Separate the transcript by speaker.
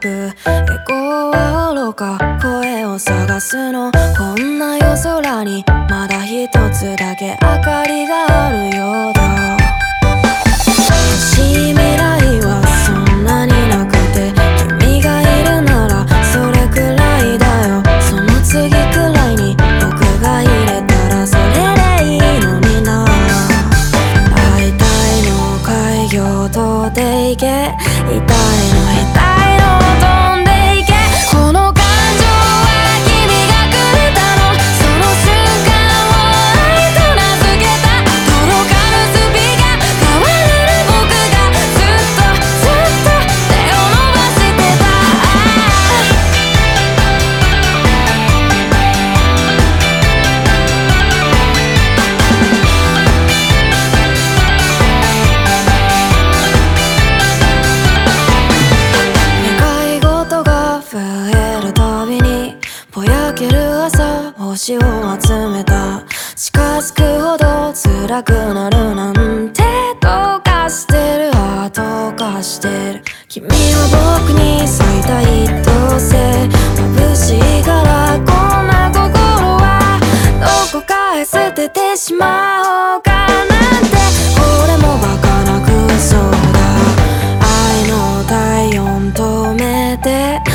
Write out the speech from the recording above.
Speaker 1: エコーは愚か声を探すの？こんな夜空にまだ一つだけ明かりがあるようだ。欲未来はそんなになくて君がいるならそれくらいだよ。その次くらいに僕が入れたらそれでいいのにな。会いたいの？開業とでいけ。痛いの？星を集めた。近づくほど辛くなるなんてどうかしてる。あどうかしてる。君は僕に最大どうせ。眩しいからこんな心はどこかへ捨ててしまおうかなんて。これもバカな空想だ。愛の体温止めて。